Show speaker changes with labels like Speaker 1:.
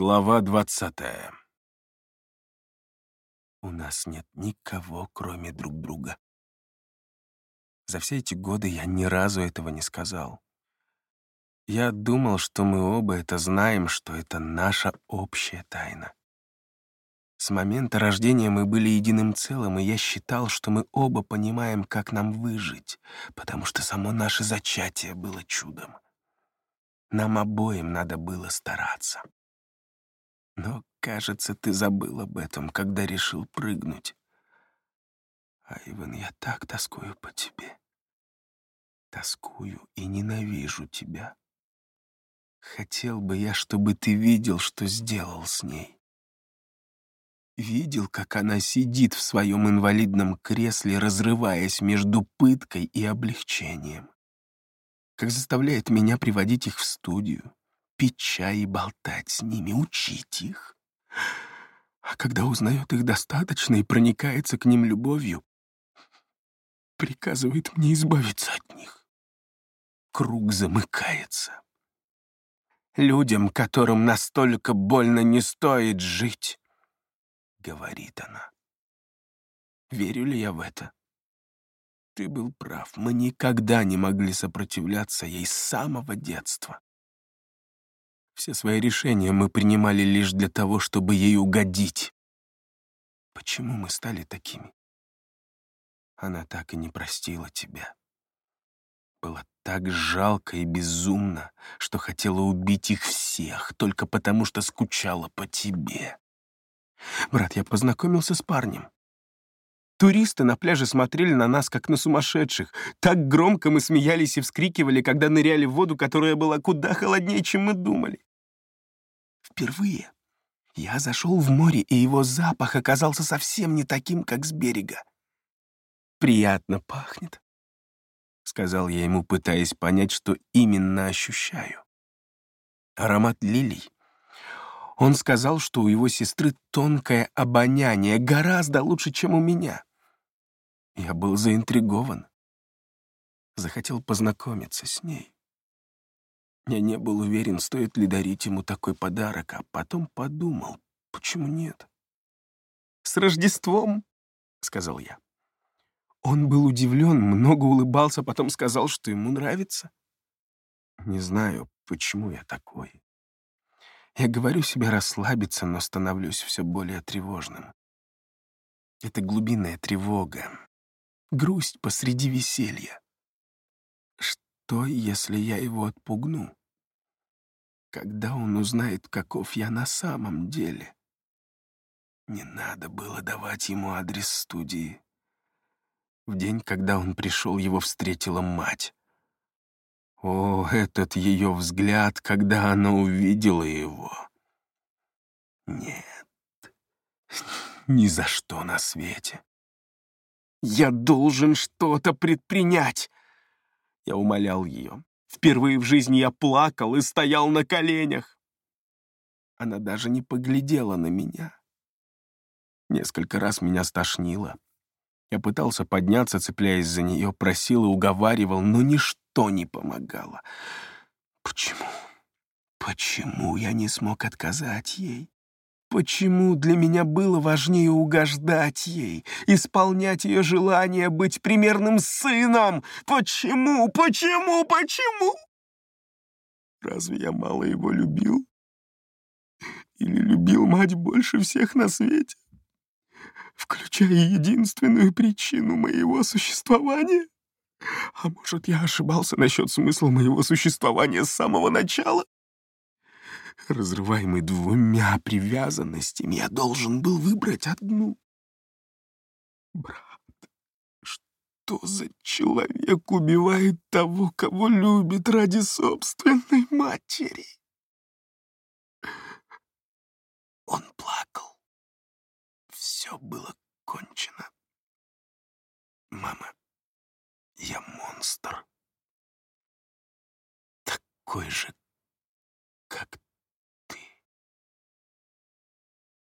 Speaker 1: Глава двадцатая. У нас нет никого, кроме друг друга. За все эти годы я ни разу этого не сказал. Я думал, что мы оба это знаем, что это наша общая тайна. С момента рождения мы были единым целым, и я считал, что мы оба понимаем, как нам выжить, потому что само наше зачатие было чудом. Нам обоим надо было стараться. Но, кажется, ты забыл об этом, когда решил прыгнуть. Айвен, я так тоскую по тебе. Тоскую и ненавижу тебя. Хотел бы я, чтобы ты видел, что сделал с ней. Видел, как она сидит в своем инвалидном кресле, разрываясь между пыткой и облегчением. Как заставляет меня приводить их в студию, пить чай и болтать с ними, учить их. А когда узнает их достаточно и проникается к ним любовью, приказывает мне избавиться от них. Круг замыкается. Людям, которым настолько больно не стоит жить, говорит она. Верю ли я в это? Ты был прав, мы никогда не могли сопротивляться ей с самого детства. Все свои решения мы принимали лишь для того, чтобы ей угодить. Почему мы стали такими? Она так и не простила тебя. Было так жалко и безумно, что хотела убить их всех, только потому что скучала по тебе. Брат, я познакомился с парнем. Туристы на пляже смотрели на нас, как на сумасшедших. Так громко мы смеялись и вскрикивали, когда ныряли в воду, которая была куда холоднее, чем мы думали. Впервые я зашел в море, и его запах оказался совсем не таким, как с берега. «Приятно пахнет», — сказал я ему, пытаясь понять, что именно ощущаю. Аромат лилий. Он сказал, что у его сестры тонкое обоняние, гораздо лучше, чем у меня. Я был заинтригован. Захотел познакомиться с ней. Я не был уверен, стоит ли дарить ему такой подарок, а потом подумал, почему нет. «С Рождеством!» — сказал я. Он был удивлен, много улыбался, потом сказал, что ему нравится. Не знаю, почему я такой. Я говорю себе расслабиться, но становлюсь все более тревожным. Это глубинная тревога, грусть посреди веселья. Что, если я его отпугну? Когда он узнает, каков я на самом деле. Не надо было давать ему адрес студии. В день, когда он пришел, его встретила мать. О, этот ее взгляд, когда она увидела его. Нет, ни за что на свете. Я должен что-то предпринять. Я умолял ее. Впервые в жизни я плакал и стоял на коленях. Она даже не поглядела на меня. Несколько раз меня стошнило. Я пытался подняться, цепляясь за нее, просил и уговаривал, но ничто не помогало. Почему? Почему я не смог отказать ей? Почему для меня было важнее угождать ей, исполнять ее желание быть примерным сыном? Почему, почему, почему? Разве я мало его любил? Или любил мать больше всех на свете? Включая единственную причину моего существования? А может, я ошибался насчет смысла моего существования с самого начала? Разрываемый двумя привязанностями, я должен был выбрать одну. Брат, что за человек убивает того, кого любит ради собственной матери? Он плакал. Все было кончено. Мама, я монстр. Такой же,